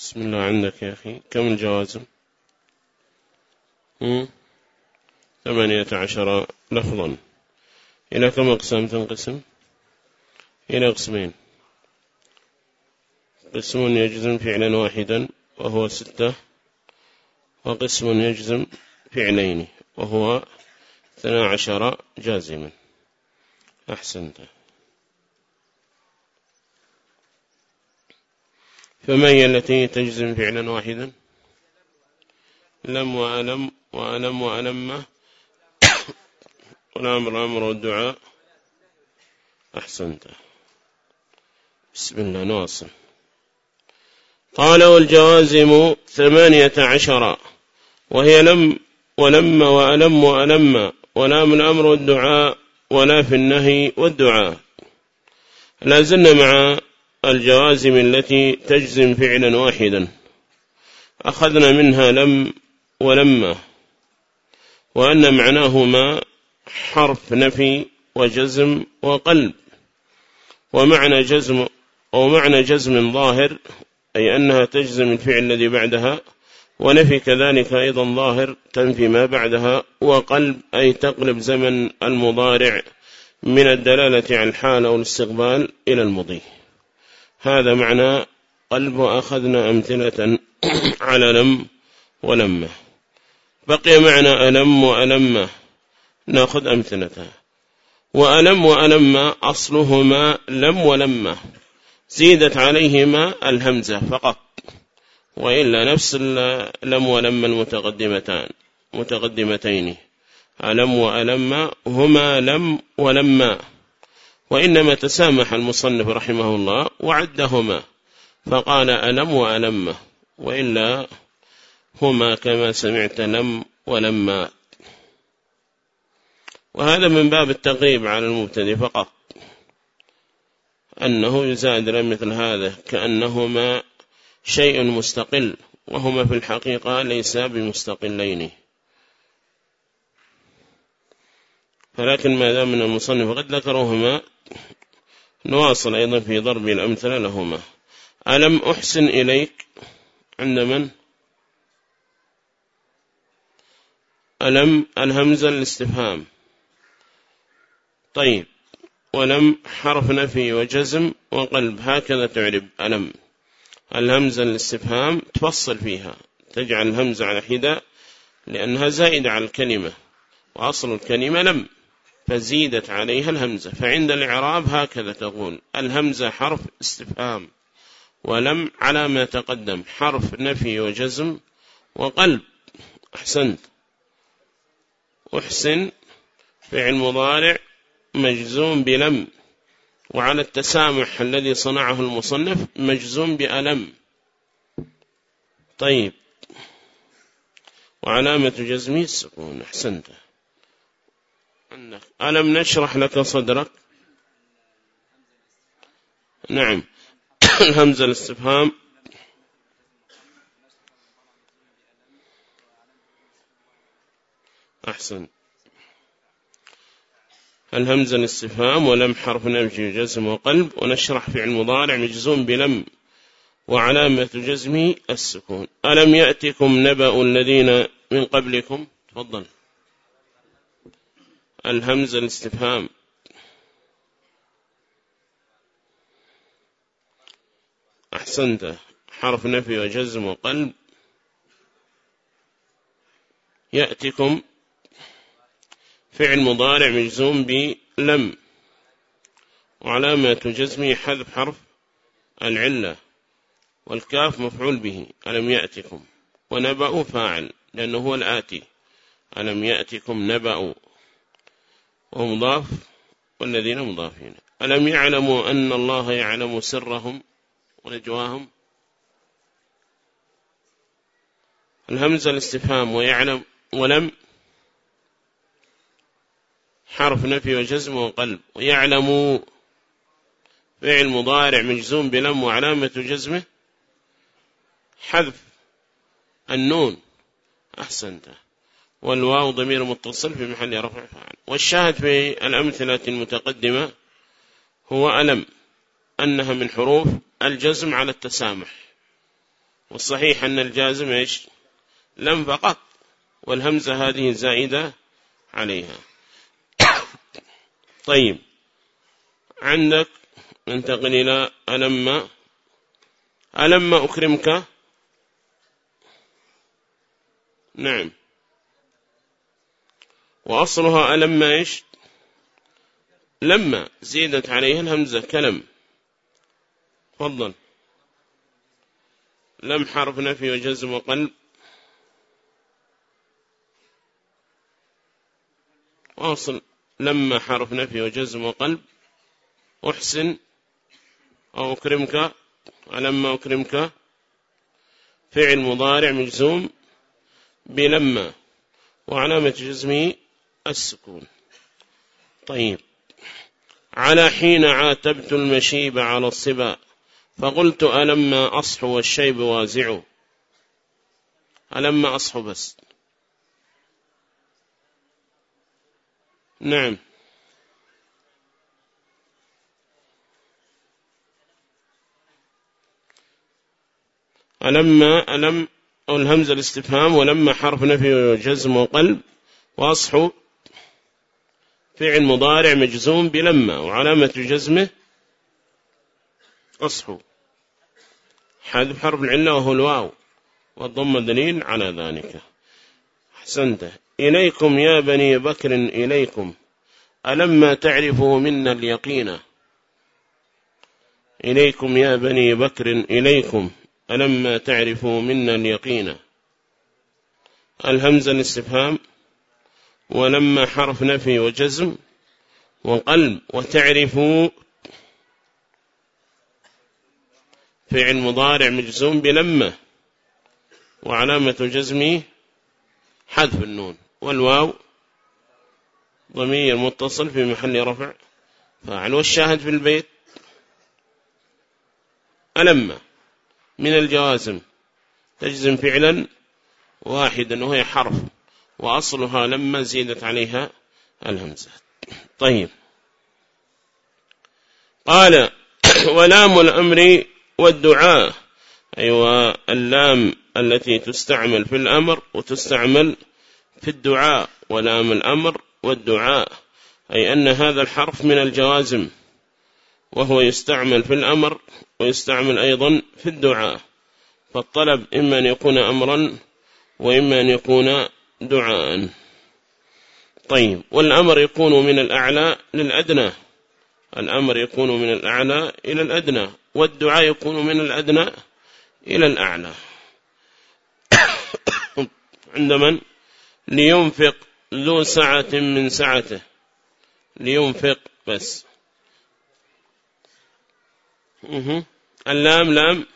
بسم الله عندك يا أخي. كم الجوازم ثمانية عشر لفظا. إلى كم أقسام تنقسم؟ إلى قسمين. قسم يجزم فعلا واحدا وهو ستة وقسم يجزم فعلين وهو اثنى عشر جازما. أحسنت. فما هي التي تجزم فعلا واحدا؟ لم وألم وألم وألم والأمر أمر والدعاء. أحسنت. بسم الله نواصل. قال والجوازم ثمانية عشر. وهي لم ولم وألم وألم ولام الأمر والدعاء ولا في النهي والدعاء. لا زلنا مع الجوازم التي تجزم فعلا واحدا. أخذنا منها لم ولما وأن معناهما حرف نفي وجزم وقلب. ومعنى جزم أو معنى جزم ظاهر أي أنها تجزم الفعل الذي بعدها ونفي كذلك أيضا ظاهر تنفي ما بعدها وقلب أي تقلب زمن المضارع من الدلالة على الحال أو الاستقبال إلى المضي. هذا معنى قلب وأخذنا أمثلة على لم ولمة. بقي معنى ألم وألم نأخذ أمثلتها. وألم وألم أصلهما لم ولم زيدت عليهما الهمزة فقط. وإلا نفس لم ولم المتقدمتان متقدمتين. ألم وألم هما لم ولما وإنما تسامح المصنف رحمه الله وعدهما فقال ألم وألم وإلا هما كما سمعت لم ولما وهذا من باب التقريب على المبتدئ فقط أنه يزاد مثل هذا كأنهما شيء مستقل وهما في الحقيقة ليس بمستقلين. فلكن ما دام من المصنف قد ذكرهما نواصل أيضا في ضرب الأمثلة لهما. ألم أحسن إليك عند من؟ ألم الهمزة الاستفهام. طيب ولم حرف نفي وجزم وقلب هكذا تعرب ألم. الهمزة الاستفهام تفصل فيها تجعل الهمزة على حدة لأنها زائدة على الكلمة وأصل الكلمة لم. فزيدت عليها الهمزة. فعند الإعراب هكذا تقول الهمزة حرف استفهام ولم على ما تقدم حرف نفي وجزم وقلب. أحسنت. أحسن فعل مضارع مجزوم بلم وعلى التسامح الذي صنعه المصنف مجزوم بألم. طيب. وعلامة جزمه السكون. أحسنت. ألم نشرح لك صدرك؟ نعم. الهمزة الاستفهام. أحسن. الهمزة الاستفهام ولم حرف نفي جزم وقلب ونشرح فعل مضارع مجزوم بلم وعلامة جزمه السكون. ألم يأتكم نبأ الذين من قبلكم؟ تفضل. الهمزة الاستفهام. أحسنت. حرف نفي وجزم وقلب. يأتكم فعل مضارع مجزوم بلم. وعلامة جزمه حذف حرف العلة والكاف مفعول به. ألم يأتكم ونبأ فاعل لأنه هو الآتي. ألم يأتكم نبأ. ومضاف والذين مضافين. ألم يعلموا أن الله يعلم سرهم ونجواهم؟ الهمزة الاستفهام ويعلم ولم حرف نفي وجزم وقلب. ويعلم فعل مضارع مجزوم بلم وعلامة جزمه حذف النون. أحسنته والواو ضمير متصل في محل رفع فعل والشاهد في الأمثلة المتقدمة هو ألم أنها من حروف الجزم على التسامح. والصحيح أن الجازم إيش؟ لم فقط والهمزة هذه زائدة عليها. طيب. عندك ننتقل إلى ألم. ألم أكرمك؟ نعم. وأصلها ألم إيش لما زيدت عليها الهمزة كلم. تفضل. لم حرف نفي وجزم وقلب. وأصل لما حرف نفي وجزم وقلب. أحسن أو أكرمك. ألما أكرمك. فعل مضارع مجزوم. بلما. وعلامة جزمه السكون. طيب. على حين عاتبت المشيب على الصبا فقلت ألما أصح والشيب وازع. ألما أصح بس. نعم. ألما ألم الهمزة الاستفهام ولما حرف نفي وجزم وقلب وأصح فعل مضارع مجزوم بلما وعلامة جزمه أصح. حذف حرف العلة وهو الواو والضم دليل على ذلك. أحسنت. إليكم يا بني بكر إليكم. ألما تعرفوا منا اليقين؟ إليكم يا بني بكر إليكم. ألما تعرفوا منا اليقين؟ الهمزة الاستفهام. ولما حرف نفي وجزم وقلب وتعرفوا فعل مضارع مجزوم بلما وعلامة جزمه حذف النون والواو ضمير متصل في محل رفع فاعل والشاهد في البيت ألما من الجوازم تجزم فعلا واحدا وهي حرف وأصلها لما زيدت عليها الهمزة. طيب. قال ولام الأمر والدعاء. أيوة اللام التي تستعمل في الأمر وتستعمل في الدعاء. ولام الأمر والدعاء. أي أن هذا الحرف من الجوازم. وهو يستعمل في الأمر ويستعمل أيضا في الدعاء. فالطلب إما أن يكون أمرا وإما أن يكون دعاء. طيب والأمر يكون من الأعلى للأدنى. الأمر يكون من الأعلى إلى الأدنى والدعاء يكون من الأدنى إلى الأعلى. عند من؟ لينفق ذو سعة من سعته. لينفق بس. اللام لام.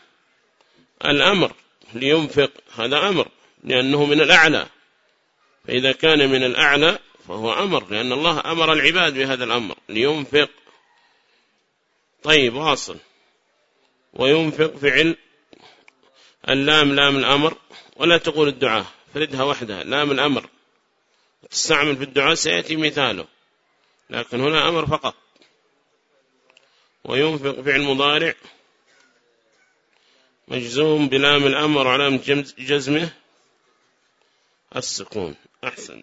الأمر. لينفق هذا أمر لأنه من الأعلى. فإذا كان من الأعلى فهو أمر لأن الله أمر العباد بهذا الأمر لينفق. طيب واصل. وينفق فعل اللام لام الأمر. ولا تقول الدعاء فردها وحدها لام الأمر. تستعمل في الدعاء سيأتي مثاله. لكن هنا أمر فقط. وينفق فعل مضارع. مجزوم بلام الأمر علامة جزمه. السكون. أحسن.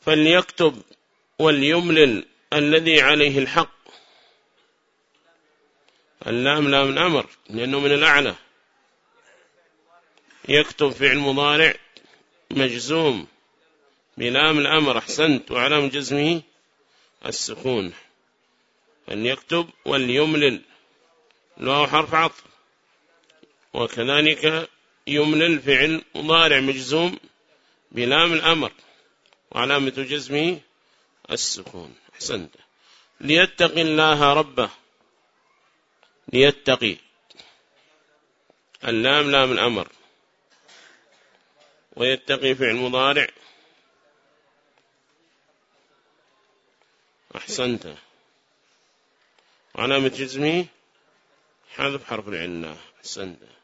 فليكتب وليملل الذي عليه الحق. اللام لام الأمر لأنه من الأعلى. يكتب فعل مضارع مجزوم بلام الأمر أحسنت وعلام جزمه السكون. أن يكتب وليملل له حرف عطف. وكذلك يملل فعل مضارع مجزوم بلام الأمر وعلامة جزمه السكون. أحسنت. ليتقي الله ربه. ليتقي اللام لام الأمر. ويتقي فعل مضارع. أحسنت. علامة جزمه حذف حرف العلة. أحسنت.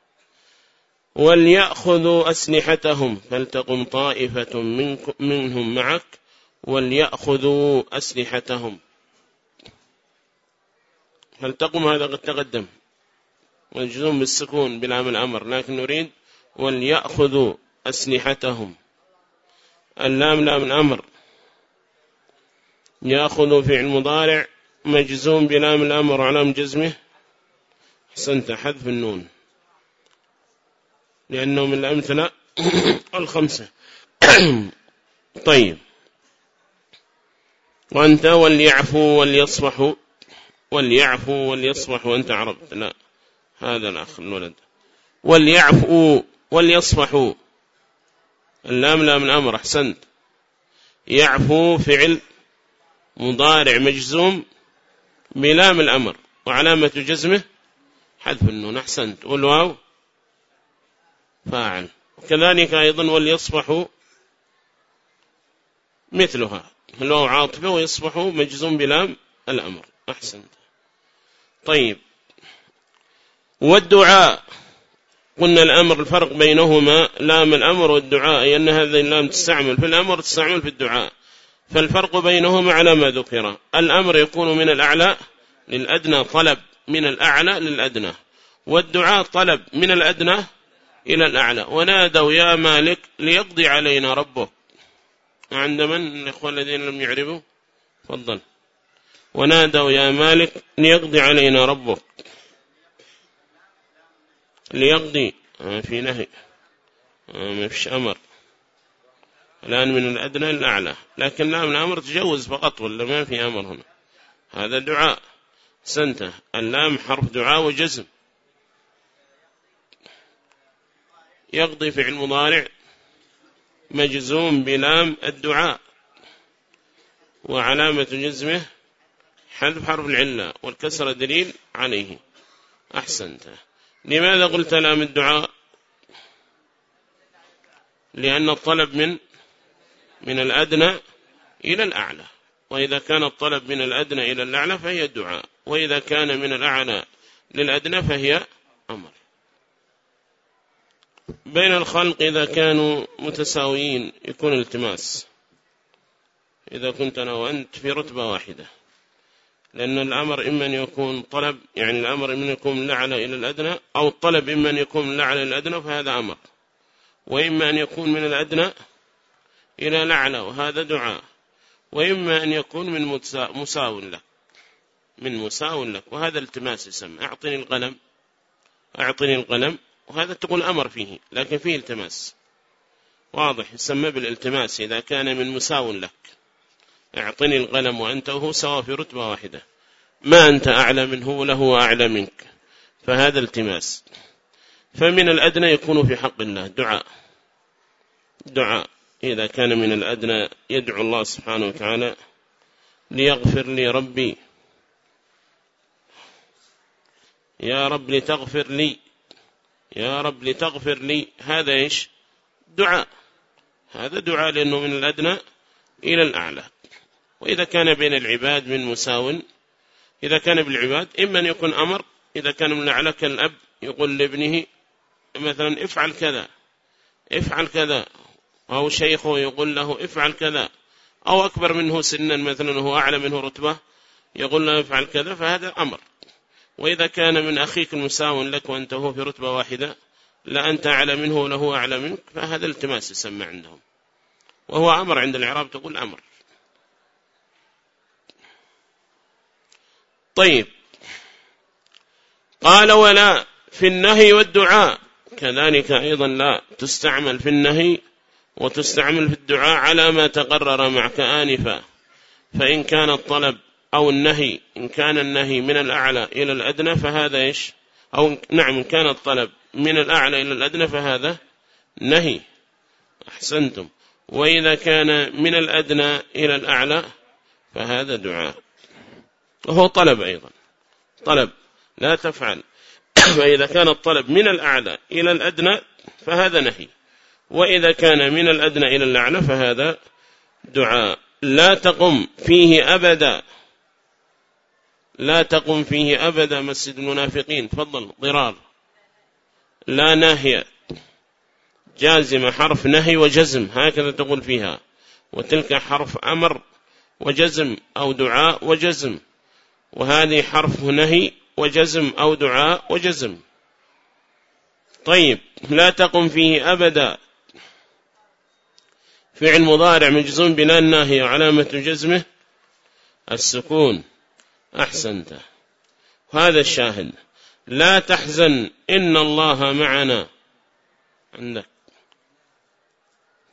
وليأخذوا أسلحتهم. فلتقم طائفة منهم معك؟ وليأخذوا أسلحتهم. فلتقم هذا قد تقدم؟ مجزوم بالسكون بلام الأمر لكن نريد وليأخذوا أسلحتهم. اللام لام الأمر. يأخذوا فعل مضارع مجزوم بلام الأمر علام جزمه. حسنت حذف النون. لأنه من الأمثلة الخمسة. طيب. وأنت وليعفوا وليصبحوا وليعفوا وليصبحوا أنت عربت لا هذا الأخ الولد. وليعفوا وليصبحوا اللام لام الأمر أحسنت. يعفو فعل مضارع مجزوم بلام الأمر وعلامة جزمه حذف النون أحسنت. والواو فاعل. وكذلك أيضا وليصبحوا مثلها. الواو عاطفة ويصبحوا مجزوم بلام الأمر. أحسنت. طيب. والدعاء. قلنا الأمر الفرق بينهما. لام الأمر والدعاء. أي أن هذه اللام تستعمل في الأمر تستعمل في الدعاء. فالفرق بينهما على ما ذكر. الأمر يكون من الأعلى للأدنى طلب من الأعلى للأدنى. والدعاء طلب من الأدنى إلى الأعلى. ونادوا يا مالك ليقضي علينا ربه عند من؟ الإخوة الذين لم يعرفوا. فضل ونادوا يا مالك ليقضي علينا ربك. ليقضي. آه، في نهي. آه، ما فيش أمر. الآن من الأدنى للأعلى. لكن نعم الأمر تجوز فقط ولا ما في أمر هنا؟ هذا دعاء. سنته. اللام حرف دعاء وجزم. يقضي فعل مضارع مجزوم بلام الدعاء وعلامة جزمه حذف حرف العلة والكسر دليل عليه. أحسنت. لماذا قلت لام الدعاء؟ لأن الطلب من من الأدنى إلى الأعلى. وإذا كان الطلب من الأدنى إلى الأعلى فهي الدعاء. وإذا كان من الأعلى للأدنى فهي أمر. بين الخلق إذا كانوا متساويين يكون التماس. إذا كنت أنا وأنت في رتبة واحدة. لأن الأمر إما أن يكون طلب يعني الأمر إما أن يكون من الأعلى إلى الأدنى أو الطلب إما أن يكون من الأعلى إلى الأدنى فهذا أمر. وإما أن يكون من الأدنى إلى الأعلى وهذا دعاء. وإما أن يكون من مساو لك. من مساو لك. وهذا التماس يسمى. أعطني القلم. أعطني القلم. وهذا تقول أمر فيه لكن فيه التماس. واضح يسمى بالالتماس إذا كان من مساو لك. اعطني القلم وأنت وهو سوا في رتبة واحدة. ما أنت أعلى منه وله أعلى منك. فهذا التماس. فمن الأدنى يكون في حق الله. دعاء. دعاء. إذا كان من الأدنى يدعو الله سبحانه وتعالى ليغفر لي ربي. يا رب لتغفر لي. يا رب لتغفر لي هذا إيش؟ دعاء. هذا دعاء لأنه من الأدنى إلى الأعلى. وإذا كان بين العباد من مساو إذا كان بالعباد إما أن يكون أمر إذا كان من الأعلى كالأب يقول لابنه مثلا افعل كذا افعل كذا. أو شيخه يقول له افعل كذا. أو أكبر منه سنا مثلا وهو أعلى منه رتبة يقول له افعل كذا فهذا أمر. وإذا كان من أخيك المساو لك وأنت هو في رتبة واحدة لا أنت أعلى منه وله أعلى منك فهذا التماس يسمى عندهم. وهو أمر عند العرب تقول أمر. طيب. قال ولا في النهي والدعاء. كذلك أيضا لا تستعمل في النهي وتستعمل في الدعاء على ما تقرر معك آنفا فإن كان الطلب أو النهي إن كان النهي من الأعلى إلى الأدنى فهذا إيش؟ أو نعم إن كان الطلب من الأعلى إلى الأدنى فهذا نهي. أحسنتم. وإذا كان من الأدنى إلى الأعلى فهذا دعاء. وهو طلب أيضا. طلب. لا تفعل. فإذا كان الطلب من الأعلى إلى الأدنى فهذا نهي. وإذا كان من الأدنى إلى الأعلى فهذا دعاء. لا تقم فيه أبدا. لا تقم فيه أبدا مسجد المنافقين. تفضل ضرار. لا ناهية جازم حرف نهي وجزم هكذا تقول فيها. وتلك حرف أمر وجزم أو دعاء وجزم. وهذه حرف نهي وجزم أو دعاء وجزم. طيب لا تقم فيه أبدا. فعل مضارع مجزوم بلا الناهية وعلامة جزمه السكون. أحسنت. هذا الشاهد. لا تحزن إن الله معنا. عندك.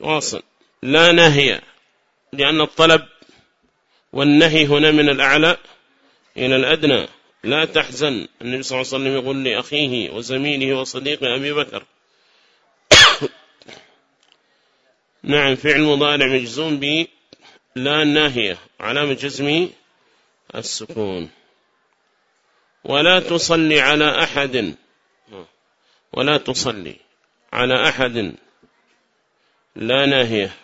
واصل. لا نهي لأن الطلب والنهي هنا من الأعلى إلى الأدنى. لا تحزن. النبي صلى الله عليه وسلم يقول لأخيه وزميله وصديقه أبي بكر. نعم فعل مضارع مجزوم ب لا الناهية علامة جزمه السكون. ولا تصلي على أحد. ولا تصلي على أحد. لا ناهية.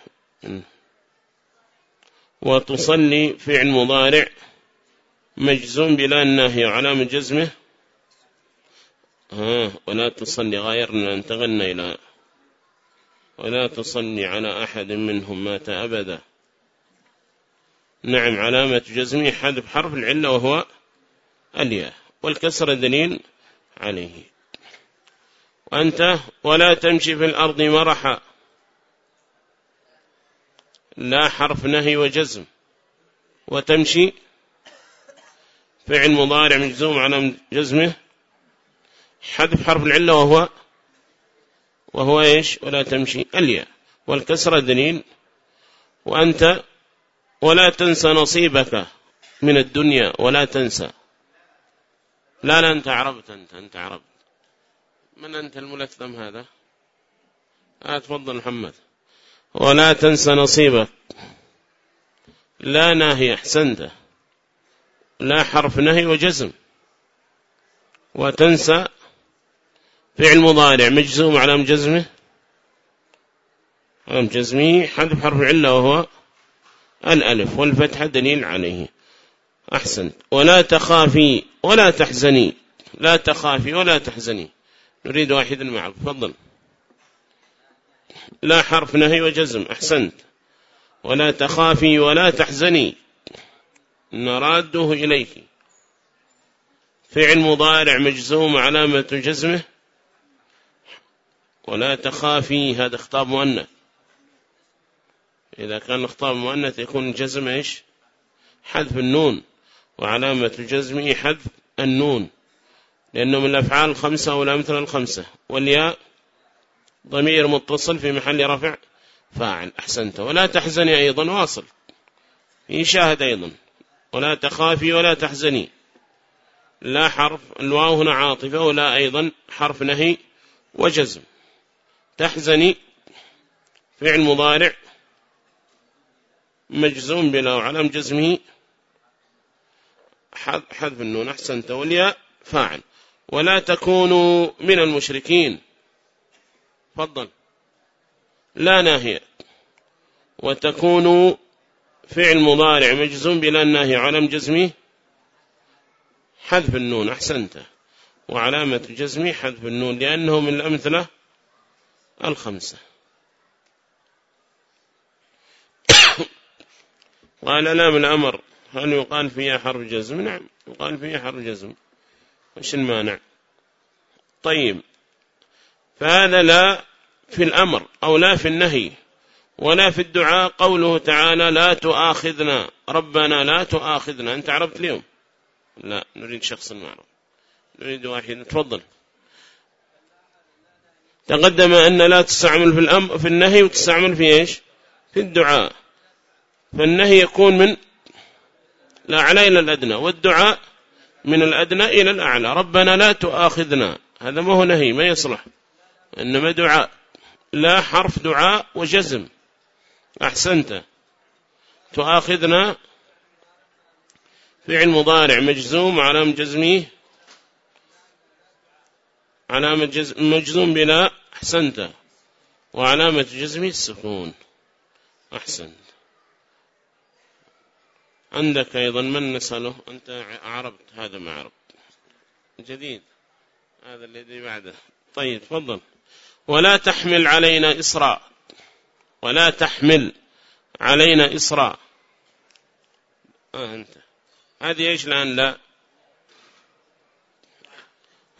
وتصلي فعل مضارع مجزوم بلا الناهية علامة جزمه؟ ها ولا تصلي غيرنا انتقلنا إلى. ولا تصلي على أحد منهم مات أبدا. نعم علامة جزمه حذف حرف العلة وهو الياء والكسر دليل عليه. وأنت ولا تمشي في الأرض مرحا. لا حرف نهي وجزم. وتمشي فعل مضارع مجزوم على جزمه. حذف حرف العلة وهو وهو إيش؟ ولا تمشي الياء. والكسر دليل. وأنت ولا تنسى نصيبك من الدنيا ولا تنسى لا لا أنت عربت أنت أنت عربت. من أنت الملثم هذا؟ آه تفضل محمد. ولا تنسى نصيبك. لا ناهي أحسنت. لا حرف نهي وجزم. وتنسى فعل مضارع مجزوم على مجزمه. على مجزمه حذف حرف العلة وهو الألف والفتحة دليل عليه. أحسن. ولا تخافي ولا تحزني. لا تخافي ولا تحزني. نريد واحد معك. تفضل. لا حرف نهي وجزم. أحسنت. ولا تخافي ولا تحزني. نراده إليك. فعل مضارع مجزوم علامة جزمه. ولا تخافي. هذا خطاب مؤنث. إذا كان خطاب مؤنث يكون الجزم إيش؟ حذف النون. وعلامة جزمه حذف النون. لأنه من الأفعال الخمسة والأمثلة الخمسة. والياء ضمير متصل في محل رفع فاعل. أحسنت. ولا تحزني أيضا. واصل. يشاهد أيضا. ولا تخافي ولا تحزني. لا حرف. الواو هنا عاطفة. ولا أيضا. حرف نهي وجزم. تحزني. فعل مضارع. مجزوم بلا وعلم جزمه. حذف النون أحسنت والياء فاعل. ولا تكونوا من المشركين. فضل لا ناهية. وتكونوا فعل مضارع مجزوم بلا الناهي علم جزمي حذف النون أحسنت وعلامة جزمي حذف النون لأنه من الأمثلة الخمسة. قال لا من الأمر هل يقال فيها حرف جزم. نعم يقال فيها حرف جزم. وش المانع؟ طيب فهذا لا في الأمر أو لا في النهي ولا في الدعاء. قوله تعالى لا تؤاخذنا ربنا لا تؤاخذنا. أنت عرفت اليوم؟ لا نريد شخص معروف نريد واحد. تفضل. تقدم أن لا تستعمل في الأمر في النهي وتستعمل في إيش؟ في الدعاء. فالنهي يكون من الأعلى إلى الأدنى والدعاء من الأدنى إلى الأعلى. ربنا لا تؤاخذنا. هذا ما هو نهي ما يصلح. إنما دعاء. لا حرف دعاء وجزم. أحسنت. تؤاخذنا. فعل مضارع مجزوم علامة جزمه علامة مجزوم بلا أحسنت. وعلامة جزمه السكون. أحسنت. عندك أيضا من نسأله؟ أنت عربت هذا ما عربت. جديد. هذا الذي بعده. طيب تفضل. ولا تحمل علينا إسراء. ولا تحمل علينا إسراء. آه أنت. هذه إيش الآن؟ لا.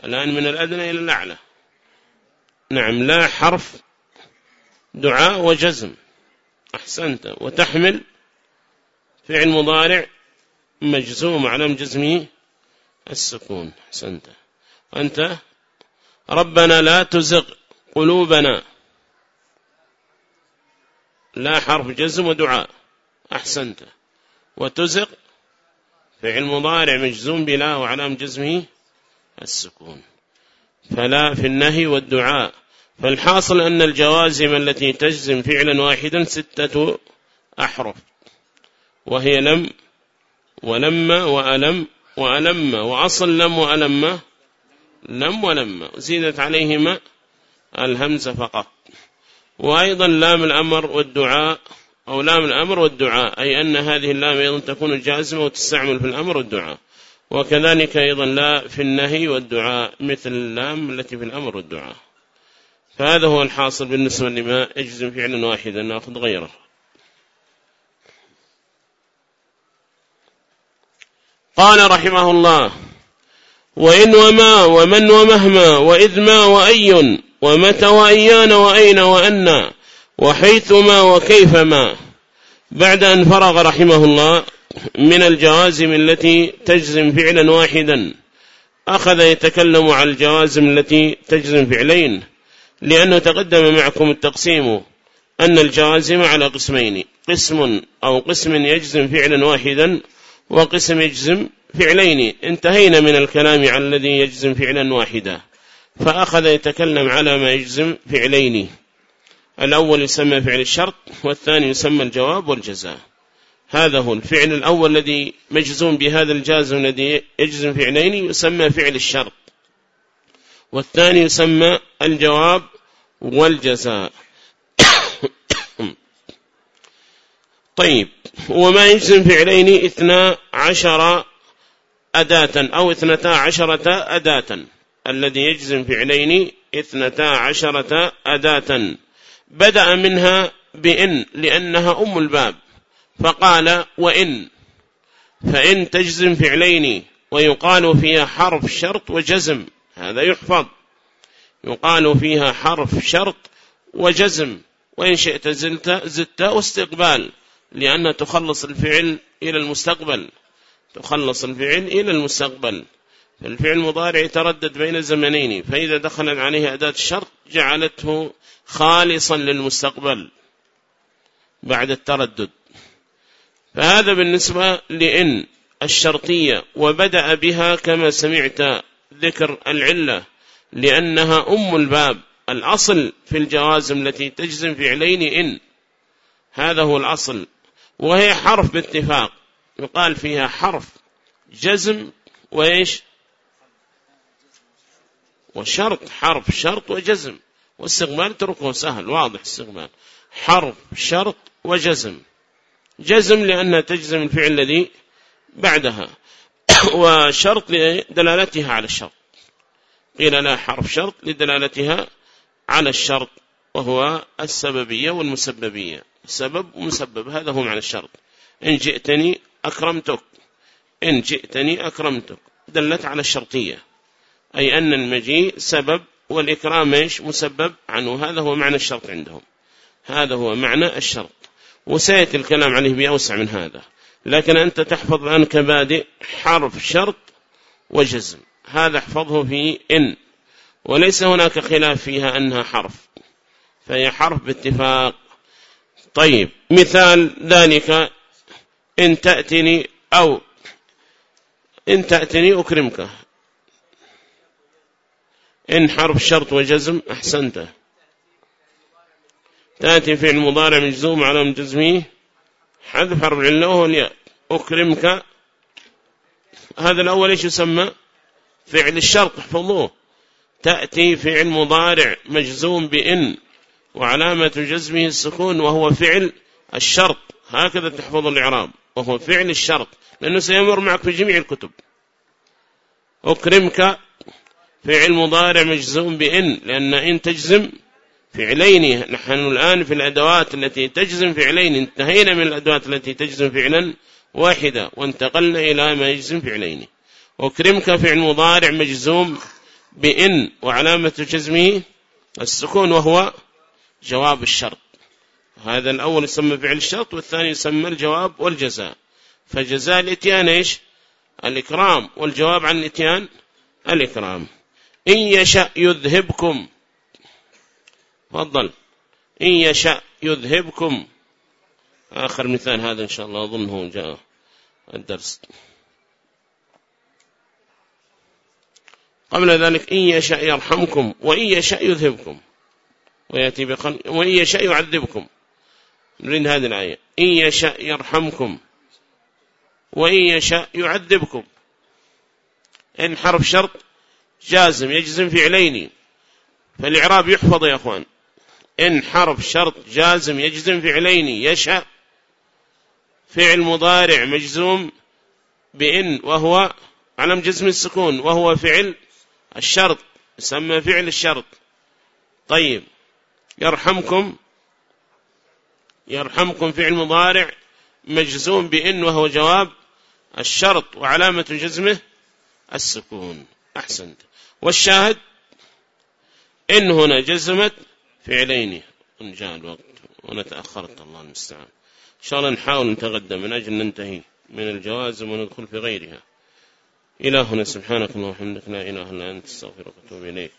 الآن من الأدنى إلى الأعلى. نعم لا حرف دعاء وجزم. أحسنت. وتحمل فعل مضارع مجزوم على جزمه السكون. أحسنت. وأنت ربنا لا تزغ قلوبنا لا حرف جزم ودعاء. أحسنت. وتزغ فعل مضارع مجزوم بلا وعلام جزمه السكون. فلا في النهي والدعاء. فالحاصل أن الجوازم التي تجزم فعلا واحدا ستة أحرف. وهي لم ولما وألم وألم وأصل لم وألم لم ولم زيدت عليهما الهمزة فقط. وأيضا لام الأمر والدعاء أو لام الأمر والدعاء أي أن هذه اللام أيضا تكون جازمة وتستعمل في الأمر والدعاء. وكذلك أيضا لا في النهي والدعاء مثل اللام التي في الأمر والدعاء. فهذا هو الحاصل بالنسبة لما يجزم فعلا واحدا نأخذ غيره. قال رحمه الله وإن وما ومن ومهما وإذ ما وأي ومتى وأيان وأين وأنا وحيثما وكيفما بعد أن فرغ رحمه الله من الجوازم التي تجزم فعلا واحدا أخذ يتكلم عن الجوازم التي تجزم فعلين لأنه تقدم معكم التقسيم أن الجوازم على قسمين قسم أو قسم يجزم فعلا واحدا وقسم يجزم فعلين. انتهينا من الكلام عن الذي يجزم فعلا واحدا. فأخذ يتكلم على ما يجزم فعلين. الأول يسمى فعل الشرط والثاني يسمى الجواب والجزاء. هذا هو الفعل الأول الذي مجزوم بهذا الجازم الذي يجزم فعلين يسمى فعل الشرط. والثاني يسمى الجواب والجزاء. طيب. وما يجزم فعلين اثنا عشر أداة أو اثنتا عشرة أداة. الذي يجزم فعلين اثنتا عشرة أداة. بدأ منها بإن لأنها أم الباب. فقال وإن. فإن تجزم فعلين ويقال فيها حرف شرط وجزم. هذا يحفظ. يقال فيها حرف شرط وجزم. وإن شئت زلت زدت واستقبال لأن تخلص الفعل إلى المستقبل. تخلص الفعل إلى المستقبل. الفعل مضارع يتردد بين الزمنين. فإذا دخلت عليه أداة الشرط جعلته خالصا للمستقبل بعد التردد. فهذا بالنسبة لإن الشرطية وبدأ بها كما سمعت ذكر العلة لأنها أم الباب الأصل في الجوازم التي تجزم فعلين إن. هذا هو الأصل. وهي حرف باتفاق. يقال فيها حرف جزم وإيش؟ وشرط حرف شرط وجزم. واستقبال تركه سهل واضح استقبال. حرف شرط وجزم. جزم لأنها تجزم الفعل الذي بعدها. وشرط لدلالتها على الشرط. قيل لا حرف شرط لدلالتها على الشرط وهو السببية والمسببية. سبب ومسبب. هذا هو معنى الشرط. إن جئتني أكرمتك. إن جئتني أكرمتك. دلت على الشرطية. أي أن المجيء سبب والإكرام إيش؟ مسبب عنه. هذا هو معنى الشرط عندهم. هذا هو معنى الشرط. وسيأتي الكلام عليه بأوسع من هذا. لكن أنت تحفظ الآن كبادئ حرف شرط وجزم. هذا احفظه في إن. وليس هناك خلاف فيها أنها حرف. فهي حرف باتفاق. طيب مثال ذلك إن تأتني أو إن تأتني أكرمك. إن حرف شرط وجزم أحسنته تأتي فعل مضارع مجزوم على مجزمه حذف حرف العلة وهو الياء. أكرمك. هذا الأول إيش يسمى؟ فعل الشرط احفظوه تأتي فعل مضارع مجزوم بإن. وعلامة جزمه السكون وهو فعل الشرط. هكذا تحفظ الإعراب. وهو فعل الشرط. لأنه سيمر معك في جميع الكتب. أكرمك. فعل مضارع مجزوم بإن. لأن إن تجزم فعلين. نحن الآن في الأدوات التي تجزم فعلين. انتهينا من الأدوات التي تجزم فعلا واحدة. وانتقلنا إلى ما يجزم فعلين. أكرمك. فعل مضارع مجزوم بإن. وعلامة جزمه السكون وهو جواب الشرط. هذا الأول يسمى فعل الشرط والثاني يسمى الجواب والجزاء. فجزاء الإتيان إيش؟ الإكرام والجواب عن الإتيان الإكرام. إن يشأ يذهبكم. تفضل. إن يشأ يذهبكم. آخر مثال هذا إن شاء الله أظنه جاء الدرس. قبل ذلك إن يشاء يرحمكم وإن يشاء يذهبكم. ويأتي بقل وإن يشاء يعذبكم. نريد هذه الآية. إن يشاء يرحمكم. وإن يشاء يعذبكم. إن حرف شرط جازم يجزم فعلين. فالإعراب يحفظ يا أخوان. إن حرف شرط جازم يجزم فعلين. يشاء. فعل مضارع مجزوم بإن وهو علم جزم السكون وهو فعل الشرط. يسمى فعل الشرط. طيب. يرحمكم يرحمكم فعل مضارع مجزوم بإن وهو جواب الشرط وعلامة جزمه السكون. أحسنت. والشاهد إن هنا جزمت فعلين. إن جاء الوقت ونتأخرت. الله المستعان. إن شاء الله نحاول نتغدى من أجل ننتهي من الجوازم وندخل في غيرها. إلهنا سبحانك اللهم وبحمدك لا إله إلا أنت استغفرك وأتوب إليك.